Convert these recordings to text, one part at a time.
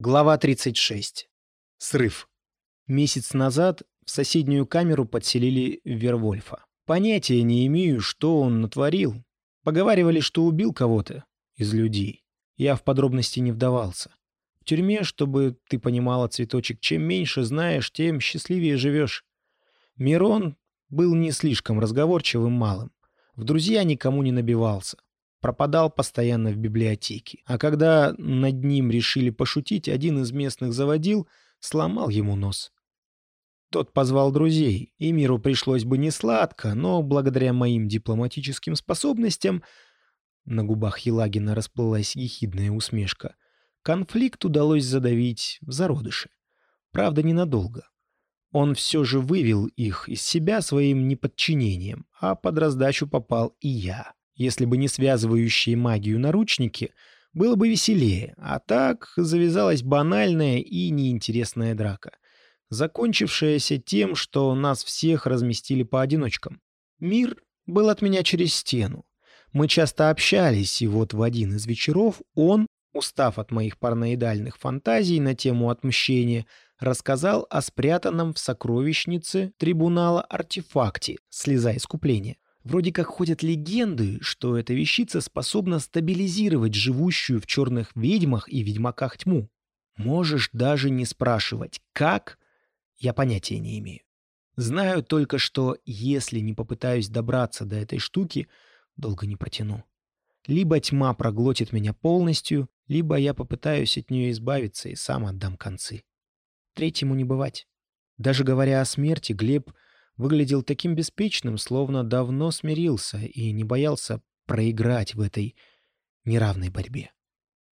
Глава 36. Срыв. Месяц назад в соседнюю камеру подселили Вервольфа. Понятия не имею, что он натворил. Поговаривали, что убил кого-то из людей. Я в подробности не вдавался. В тюрьме, чтобы ты понимала, цветочек, чем меньше знаешь, тем счастливее живешь. Мирон был не слишком разговорчивым малым. В друзья никому не набивался пропадал постоянно в библиотеке. А когда над ним решили пошутить, один из местных заводил, сломал ему нос. Тот позвал друзей, и миру пришлось бы не сладко, но благодаря моим дипломатическим способностям на губах Елагина расплылась ехидная усмешка. Конфликт удалось задавить в зародыше. Правда, ненадолго. Он все же вывел их из себя своим неподчинением, а под раздачу попал и я. Если бы не связывающие магию наручники, было бы веселее, а так завязалась банальная и неинтересная драка, закончившаяся тем, что нас всех разместили по одиночкам. Мир был от меня через стену. Мы часто общались, и вот в один из вечеров он, устав от моих параноидальных фантазий на тему отмщения, рассказал о спрятанном в сокровищнице трибунала артефакте «Слеза искупления». Вроде как ходят легенды, что эта вещица способна стабилизировать живущую в черных ведьмах и ведьмаках тьму. Можешь даже не спрашивать, как, я понятия не имею. Знаю только, что если не попытаюсь добраться до этой штуки, долго не протяну. Либо тьма проглотит меня полностью, либо я попытаюсь от нее избавиться и сам отдам концы. Третьему не бывать. Даже говоря о смерти, Глеб выглядел таким беспечным, словно давно смирился и не боялся проиграть в этой неравной борьбе.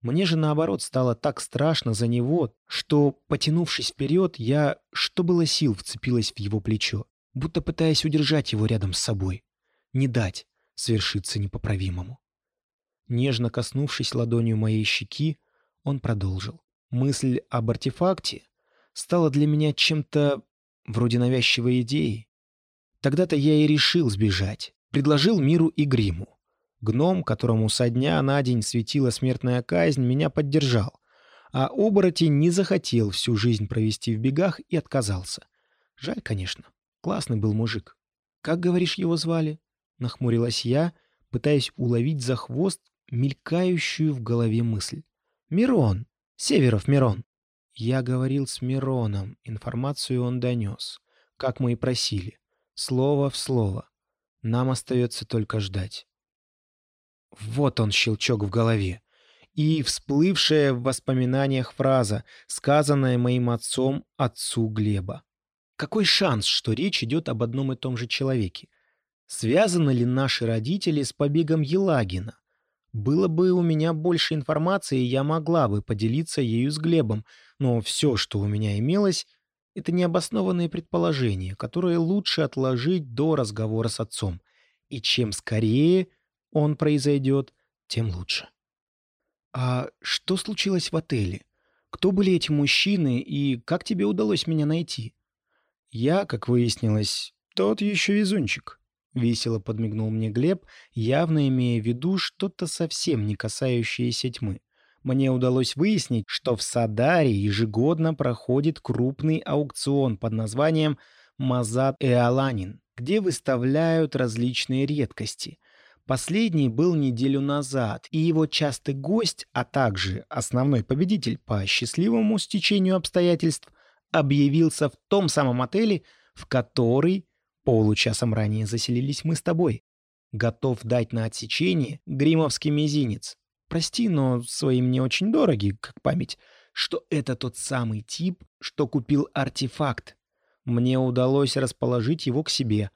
Мне же, наоборот, стало так страшно за него, что, потянувшись вперед, я, что было сил, вцепилась в его плечо, будто пытаясь удержать его рядом с собой, не дать свершиться непоправимому. Нежно коснувшись ладонью моей щеки, он продолжил. Мысль об артефакте стала для меня чем-то вроде навязчивой идеи, Тогда-то я и решил сбежать. Предложил миру и гриму. Гном, которому со дня на день светила смертная казнь, меня поддержал. А оборотень не захотел всю жизнь провести в бегах и отказался. Жаль, конечно. Классный был мужик. «Как, говоришь, его звали?» — нахмурилась я, пытаясь уловить за хвост мелькающую в голове мысль. «Мирон! Северов Мирон!» Я говорил с Мироном, информацию он донес, как мы и просили. Слово в слово. Нам остается только ждать. Вот он щелчок в голове. И всплывшая в воспоминаниях фраза, сказанная моим отцом отцу Глеба. Какой шанс, что речь идет об одном и том же человеке? Связаны ли наши родители с побегом Елагина? Было бы у меня больше информации, я могла бы поделиться ею с Глебом, но все, что у меня имелось, это необоснованные предположения, которые лучше отложить до разговора с отцом. И чем скорее он произойдет, тем лучше. «А что случилось в отеле? Кто были эти мужчины и как тебе удалось меня найти?» «Я, как выяснилось, тот еще везунчик», — весело подмигнул мне Глеб, явно имея в виду что-то совсем не касающееся тьмы мне удалось выяснить, что в Садаре ежегодно проходит крупный аукцион под названием «Мазат Эаланин», где выставляют различные редкости. Последний был неделю назад, и его частый гость, а также основной победитель по счастливому стечению обстоятельств, объявился в том самом отеле, в который получасом ранее заселились мы с тобой. Готов дать на отсечение гримовский мизинец прости, но своим не очень дороги, как память, что это тот самый тип, что купил артефакт. Мне удалось расположить его к себе,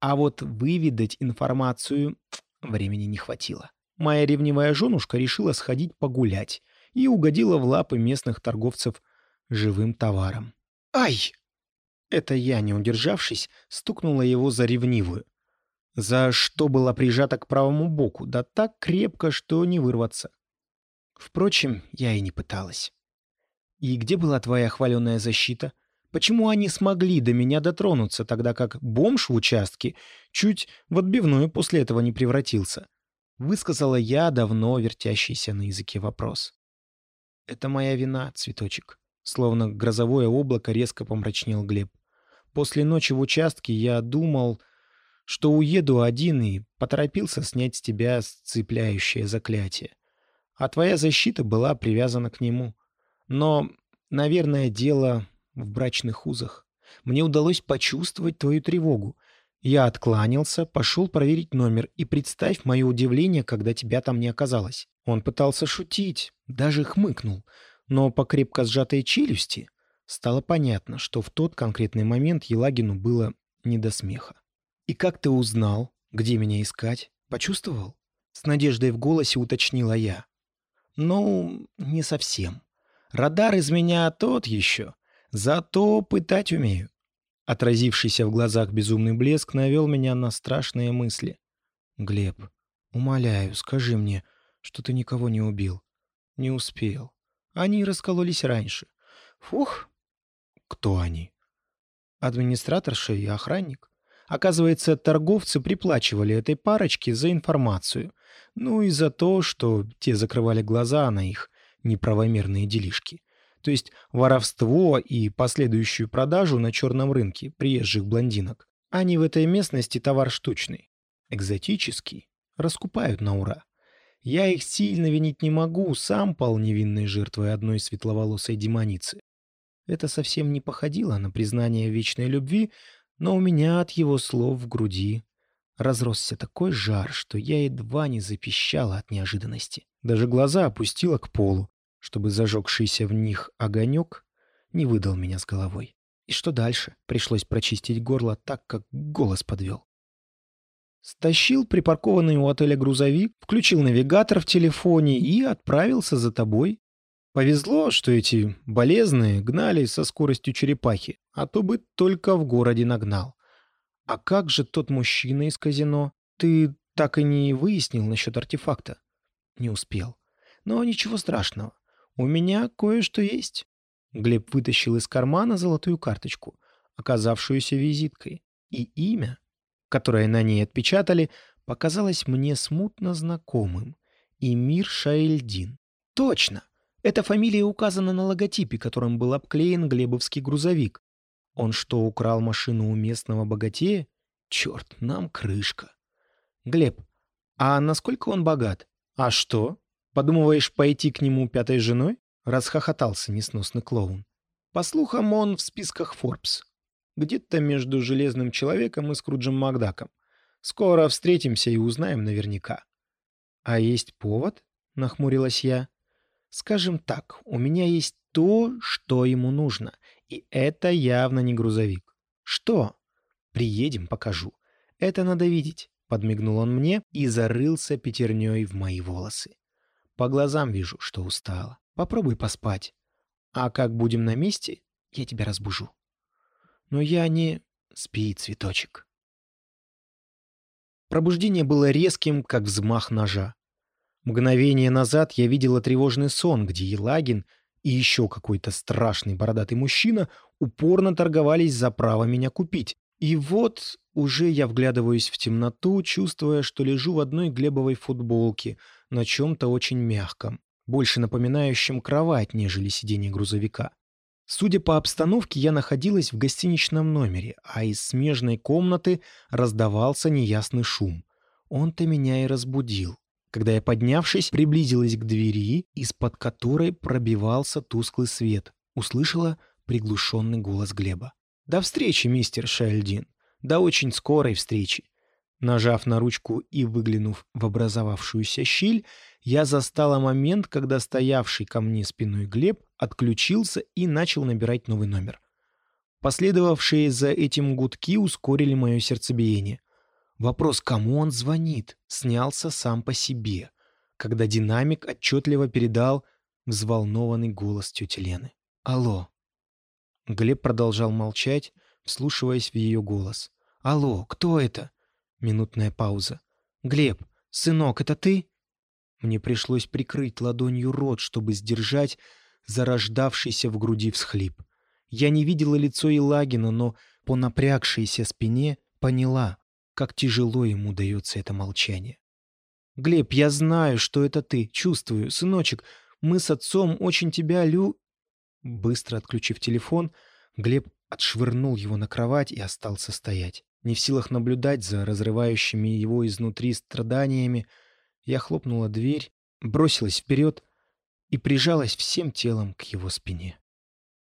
а вот выведать информацию времени не хватило. Моя ревнивая женушка решила сходить погулять и угодила в лапы местных торговцев живым товаром. «Ай!» Это я, не удержавшись, стукнула его за ревнивую за что была прижата к правому боку, да так крепко, что не вырваться. Впрочем, я и не пыталась. «И где была твоя хваленая защита? Почему они смогли до меня дотронуться, тогда как бомж в участке чуть в отбивную после этого не превратился?» Высказала я давно вертящийся на языке вопрос. «Это моя вина, цветочек». Словно грозовое облако резко помрачнел Глеб. После ночи в участке я думал, что уеду один и поторопился снять с тебя сцепляющее заклятие. А твоя защита была привязана к нему. Но, наверное, дело в брачных узах. Мне удалось почувствовать твою тревогу. Я откланялся, пошел проверить номер, и представь мое удивление, когда тебя там не оказалось. Он пытался шутить, даже хмыкнул, но по крепко сжатой челюсти стало понятно, что в тот конкретный момент Елагину было не до смеха. «И как ты узнал, где меня искать? Почувствовал?» С надеждой в голосе уточнила я. «Ну, не совсем. Радар из меня тот еще, зато пытать умею. Отразившийся в глазах безумный блеск навел меня на страшные мысли. «Глеб, умоляю, скажи мне, что ты никого не убил». «Не успел. Они раскололись раньше». «Фух!» «Кто они?» «Администраторша и охранник. Оказывается, торговцы приплачивали этой парочке за информацию. Ну и за то, что те закрывали глаза на их неправомерные делишки то есть воровство и последующую продажу на черном рынке приезжих блондинок. Они в этой местности товар штучный, экзотический, раскупают на ура. Я их сильно винить не могу, сам пал невинной жертвой одной светловолосой демоницы. Это совсем не походило на признание вечной любви, но у меня от его слов в груди разросся такой жар, что я едва не запищала от неожиданности. Даже глаза опустила к полу, чтобы зажегшийся в них огонек не выдал меня с головой. И что дальше? Пришлось прочистить горло так, как голос подвел. Стащил припаркованный у отеля грузовик, включил навигатор в телефоне и отправился за тобой. Повезло, что эти болезные гнали со скоростью черепахи, а то бы только в городе нагнал. А как же тот мужчина из казино? Ты так и не выяснил насчет артефакта? Не успел. Но ничего страшного. «У меня кое-что есть». Глеб вытащил из кармана золотую карточку, оказавшуюся визиткой, и имя, которое на ней отпечатали, показалось мне смутно знакомым. Имир Шаэльдин. Точно! Эта фамилия указана на логотипе, которым был обклеен глебовский грузовик. Он что, украл машину у местного богатея? Черт, нам крышка. Глеб, а насколько он богат? А что? Подумываешь пойти к нему пятой женой?» — расхохотался несносный клоун. По слухам, он в списках Forbes. Где-то между Железным Человеком и Скруджем Макдаком. Скоро встретимся и узнаем наверняка. «А есть повод?» — нахмурилась я. «Скажем так, у меня есть то, что ему нужно, и это явно не грузовик. Что? Приедем, покажу. Это надо видеть», — подмигнул он мне и зарылся пятерней в мои волосы. По глазам вижу, что устала. Попробуй поспать. А как будем на месте, я тебя разбужу. Но я не... Спи, цветочек. Пробуждение было резким, как взмах ножа. Мгновение назад я видела тревожный сон, где Елагин и еще какой-то страшный бородатый мужчина упорно торговались за право меня купить. И вот уже я вглядываюсь в темноту, чувствуя, что лежу в одной глебовой футболке — на чем-то очень мягком, больше напоминающем кровать, нежели сиденье грузовика. Судя по обстановке, я находилась в гостиничном номере, а из смежной комнаты раздавался неясный шум. Он-то меня и разбудил. Когда я, поднявшись, приблизилась к двери, из-под которой пробивался тусклый свет, услышала приглушенный голос Глеба. «До встречи, мистер Шельдин. До очень скорой встречи. Нажав на ручку и выглянув в образовавшуюся щель, я застала момент, когда стоявший ко мне спиной Глеб отключился и начал набирать новый номер. Последовавшие за этим гудки ускорили мое сердцебиение. Вопрос, кому он звонит, снялся сам по себе, когда динамик отчетливо передал взволнованный голос тети Лены. «Алло». Глеб продолжал молчать, вслушиваясь в ее голос. «Алло, кто это?» Минутная пауза. «Глеб, сынок, это ты?» Мне пришлось прикрыть ладонью рот, чтобы сдержать зарождавшийся в груди всхлип. Я не видела лицо Илагина, но по напрягшейся спине поняла, как тяжело ему дается это молчание. «Глеб, я знаю, что это ты, чувствую. Сыночек, Мы с отцом очень тебя лю...» Быстро отключив телефон, Глеб отшвырнул его на кровать и остался стоять. Не в силах наблюдать за разрывающими его изнутри страданиями, я хлопнула дверь, бросилась вперед и прижалась всем телом к его спине.